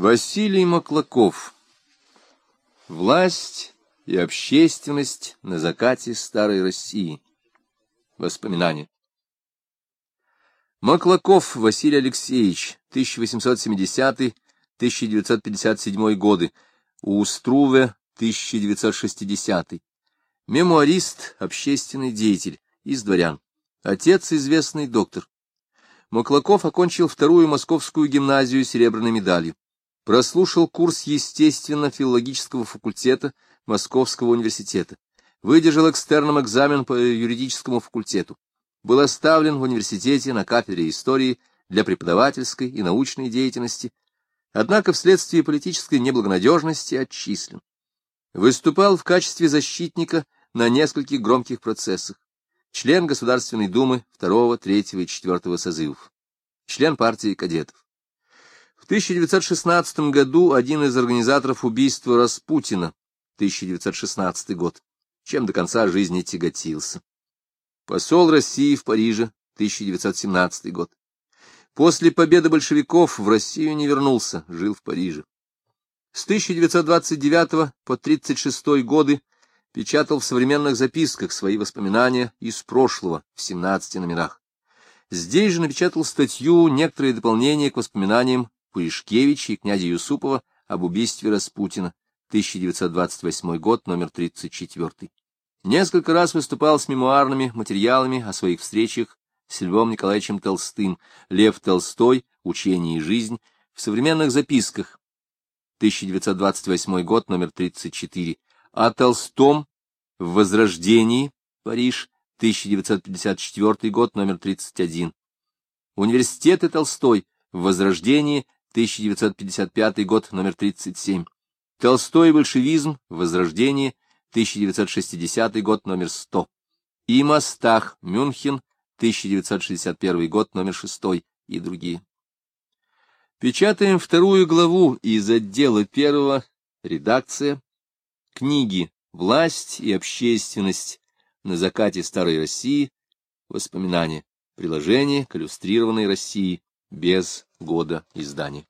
Василий Маклаков. Власть и общественность на закате старой России. Воспоминания. Маклаков Василий Алексеевич, 1870-1957 годы, у Струве, 1960 Мемуарист, общественный деятель, из дворян. Отец известный доктор. Маклаков окончил вторую московскую гимназию серебряной медалью прослушал курс естественно-филологического факультета Московского университета, выдержал экстерном экзамен по юридическому факультету, был оставлен в университете на кафедре истории для преподавательской и научной деятельности, однако вследствие политической неблагонадежности отчислен. Выступал в качестве защитника на нескольких громких процессах, член Государственной Думы 2, 3 и 4 созывов, член партии кадетов. В 1916 году один из организаторов убийства Распутина, 1916 год, чем до конца жизни тяготился. Посол России в Париже, 1917 год. После победы большевиков в Россию не вернулся, жил в Париже. С 1929 по 1936 годы печатал в современных записках свои воспоминания из прошлого в 17 номерах. Здесь же напечатал статью «Некоторые дополнения к воспоминаниям Пуришкевича и князя Юсупова об убийстве Распутина, 1928 год, номер 34. Несколько раз выступал с мемуарными материалами о своих встречах с Львом Николаевичем Толстым, Лев Толстой, «Учение и жизнь», в современных записках, 1928 год, номер 34, о Толстом в «Возрождении», Париж, 1954 год, номер 31. Университет и Толстой в «Возрождении», 1955 год, номер 37. Толстой большевизм, Возрождение, 1960 год, номер 100. И Мостах, Мюнхен, 1961 год, номер 6 и другие. Печатаем вторую главу из отдела первого, редакция, книги «Власть и общественность на закате Старой России», воспоминания, приложение к иллюстрированной России, без года издания.